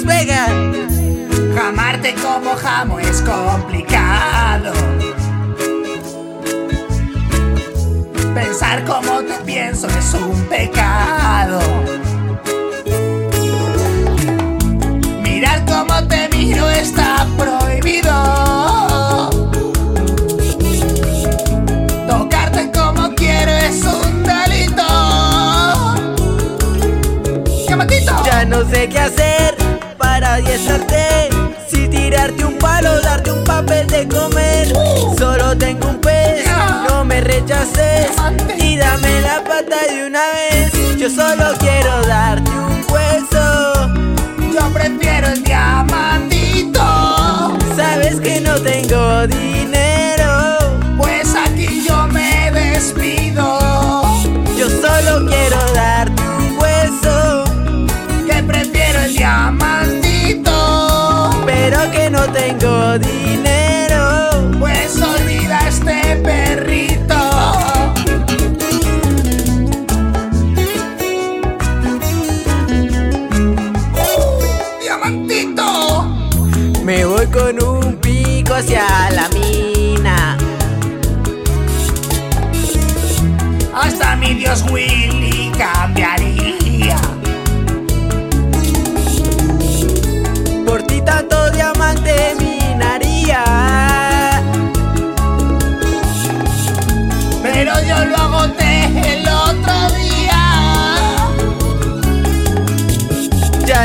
Las Vegas. Jamarte como jamo es complicado. Pensar como te pienso es un pecado. Si tirarte un palo, darte un papel de comer. Solo tengo un pez, no me rechaces. Y dame la pata de una vez. Yo solo tengo dinero. Pues olvida este perrito. ¡Uh! ¡Diamantito! Me voy con un pico hacia la mina. Hasta mi Dios Willy cambiaría.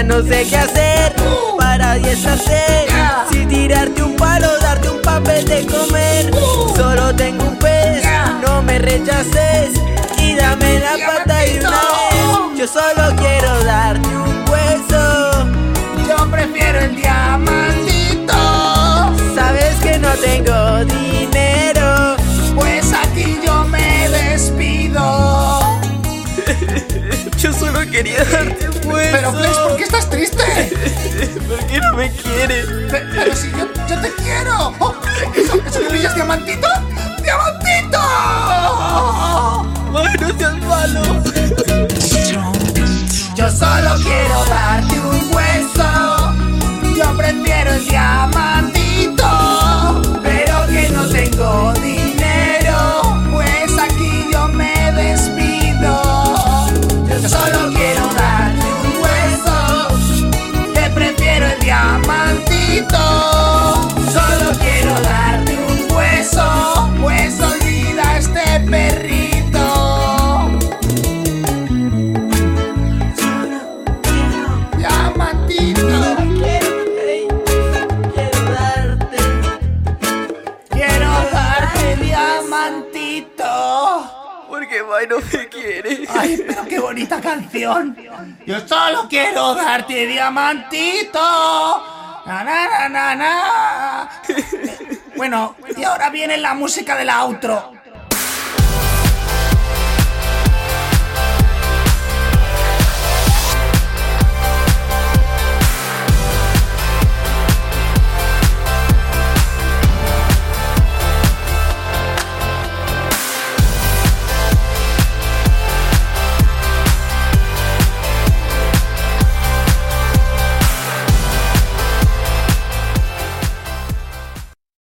No sé qué hacer para adiestrarte. Ya. Si tirarte un palo, darte un papel de comer. Solo tengo un pez, no me rechaces. Solo quería darte un. Pero Flex, ¿por qué estás triste? ¿Por qué no me quieres? Pe- Pero si yo, yo te quiero. Oh, ¿Eso, eso que brillas diamantito? ¡Diamantito! Ay, no seas malo. Yo solo quiero darte un hueso. Yo prefiero el diamantito. Quiere. Ay, pero qué bonita canción. Yo solo quiero darte diamantito. Na, na, na, na, na. Bueno, y ahora viene la música del outro.